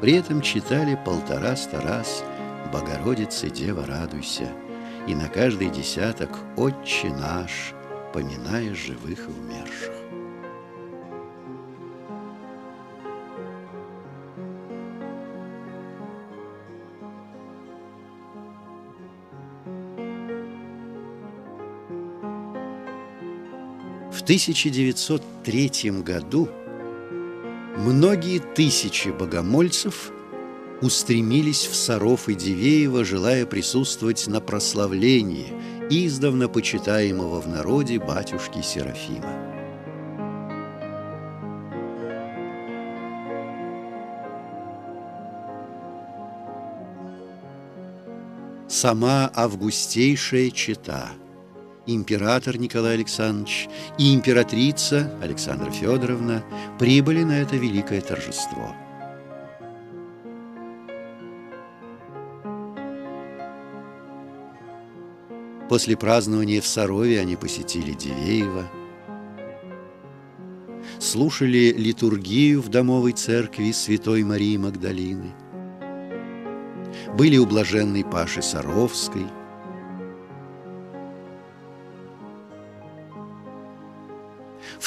При этом читали полтораста раз «Богородица, Дева, радуйся», и на каждый десяток «Отче наш», поминая живых и умерших. В 1903 году многие тысячи богомольцев устремились в Саров и Дивеево, желая присутствовать на прославлении издавна почитаемого в народе батюшки Серафима. Сама августейшая чита – император Николай Александрович и императрица Александра Федоровна прибыли на это великое торжество. После празднования в Сарове они посетили Дивеево, слушали литургию в домовой церкви Святой Марии Магдалины, были у блаженной Паши Саровской –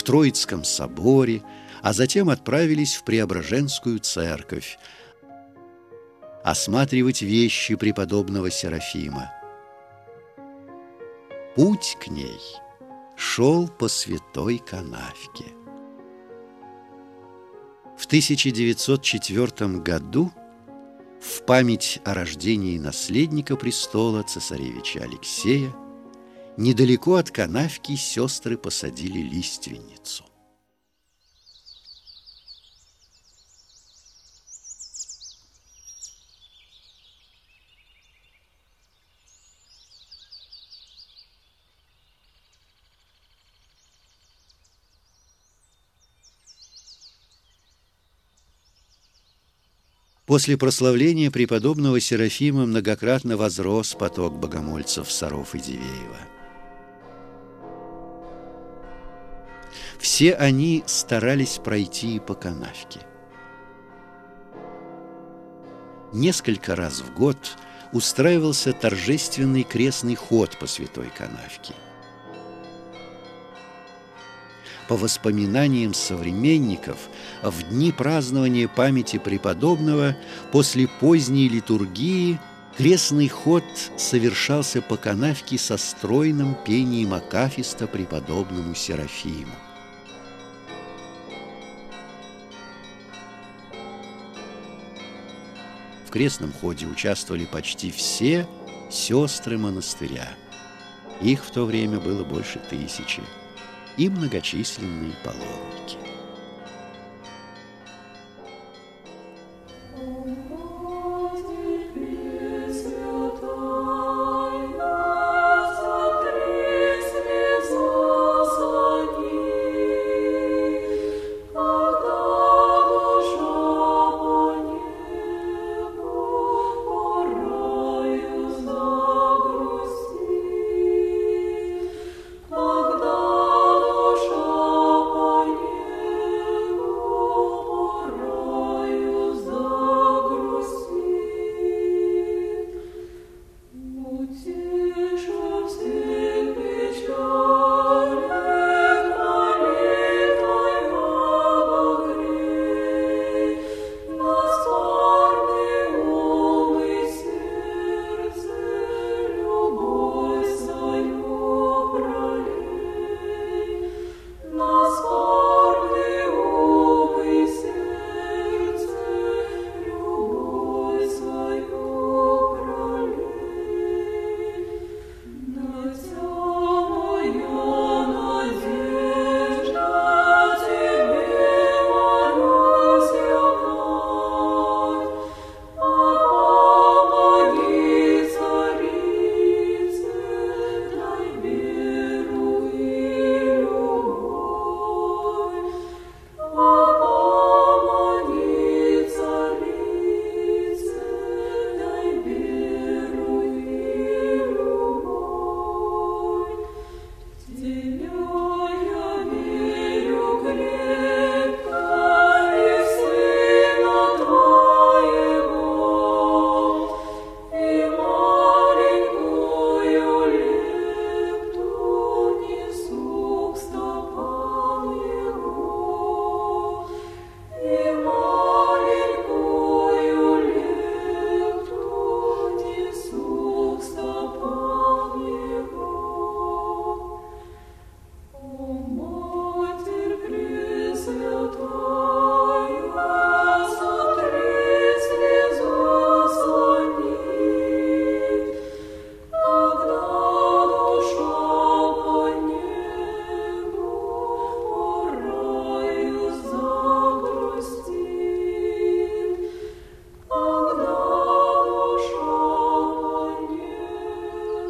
Троицком соборе, а затем отправились в Преображенскую церковь осматривать вещи преподобного Серафима. Путь к ней шел по святой канавке. В 1904 году в память о рождении наследника престола цесаревича Алексея Недалеко от канавки сестры посадили лиственницу. После прославления преподобного Серафима многократно возрос поток богомольцев Саров и Дивеева. Все они старались пройти по канавке. Несколько раз в год устраивался торжественный крестный ход по святой канавке. По воспоминаниям современников, в дни празднования памяти преподобного после поздней литургии крестный ход совершался по канавке со стройным пением Акафиста преподобному Серафиму. В крестном ходе участвовали почти все сестры монастыря. Их в то время было больше тысячи. И многочисленные паломники.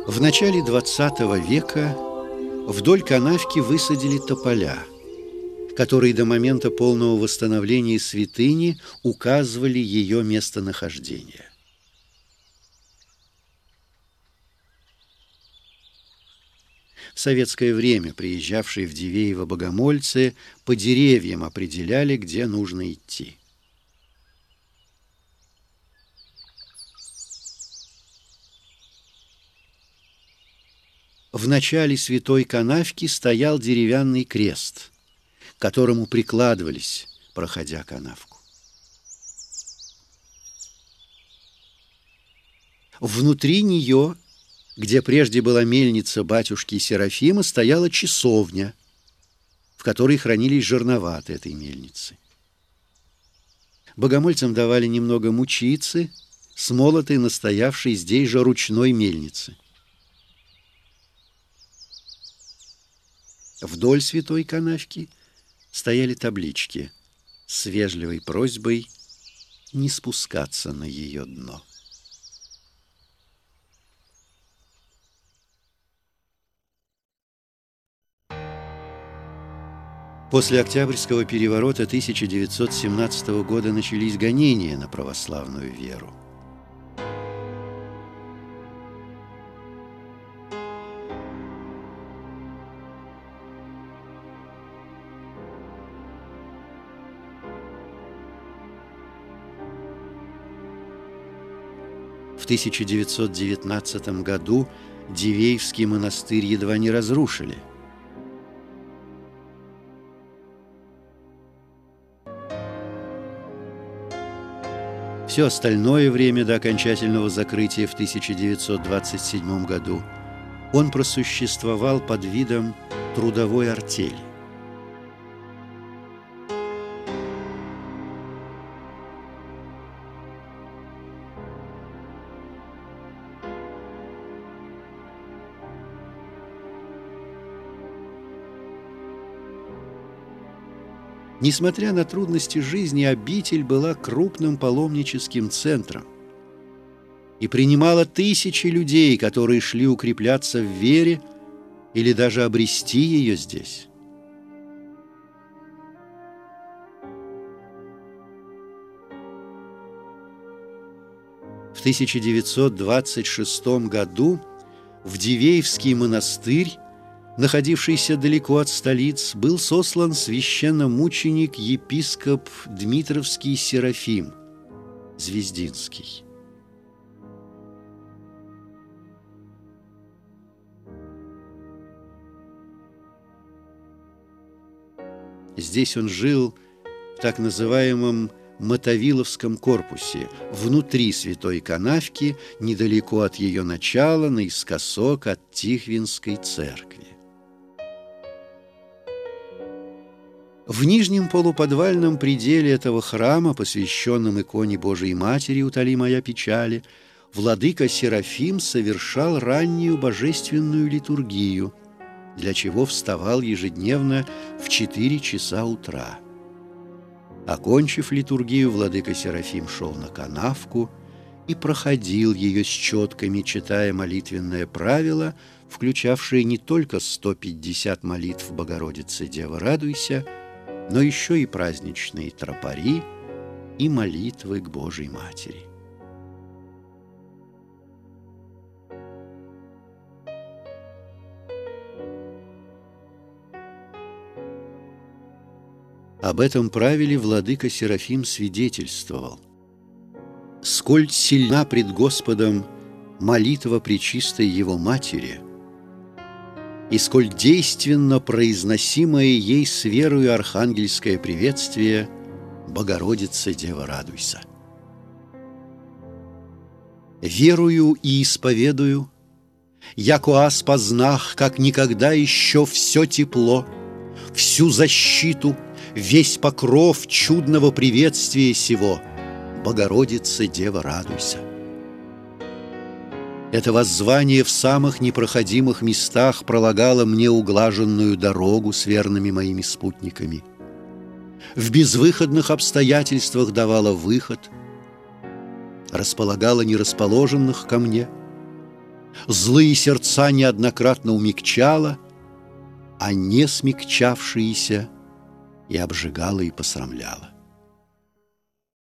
В начале 20 века вдоль канавки высадили тополя – которые до момента полного восстановления святыни указывали ее местонахождение. В советское время приезжавшие в Дивеево богомольцы по деревьям определяли, где нужно идти. В начале святой канавки стоял деревянный крест, которому прикладывались, проходя канавку. Внутри нее, где прежде была мельница батюшки Серафима, стояла часовня, в которой хранились жернова от этой мельницы. Богомольцам давали немного мучицы, смолотой настоявшей здесь же ручной мельницы – Вдоль святой канавки стояли таблички с вежливой просьбой не спускаться на ее дно. После Октябрьского переворота 1917 года начались гонения на православную веру. В 1919 году Дивеевский монастырь едва не разрушили. Все остальное время до окончательного закрытия в 1927 году он просуществовал под видом трудовой артели. Несмотря на трудности жизни, обитель была крупным паломническим центром и принимала тысячи людей, которые шли укрепляться в вере или даже обрести ее здесь. В 1926 году в Дивеевский монастырь находившийся далеко от столиц, был сослан священномученик епископ Дмитровский Серафим Звездинский. Здесь он жил в так называемом Мотовиловском корпусе, внутри Святой Канавки, недалеко от ее начала, наискосок от Тихвинской церкви. В нижнем полуподвальном пределе этого храма, посвященном иконе Божией Матери «Утоли моя печали», владыка Серафим совершал раннюю божественную литургию, для чего вставал ежедневно в четыре часа утра. Окончив литургию, владыка Серафим шел на канавку и проходил ее с четками, читая молитвенное правило, включавшее не только 150 молитв Богородицы Дева Радуйся, но еще и праздничные тропари и молитвы к Божьей Матери. Об этом правиле владыка Серафим свидетельствовал. «Сколь сильна пред Господом молитва Пречистой Его Матери – и сколь действенно произносимое ей с верою архангельское приветствие «Богородица, Дева, радуйся». Верую и исповедую, яко аз познах, как никогда еще все тепло, всю защиту, весь покров чудного приветствия сего, Богородица, Дева, радуйся. Это воззвание в самых непроходимых местах пролагало мне углаженную дорогу с верными моими спутниками. В безвыходных обстоятельствах давало выход, располагало нерасположенных ко мне, злые сердца неоднократно умягчала, а не смягчавшиеся и обжигала и посрамляла.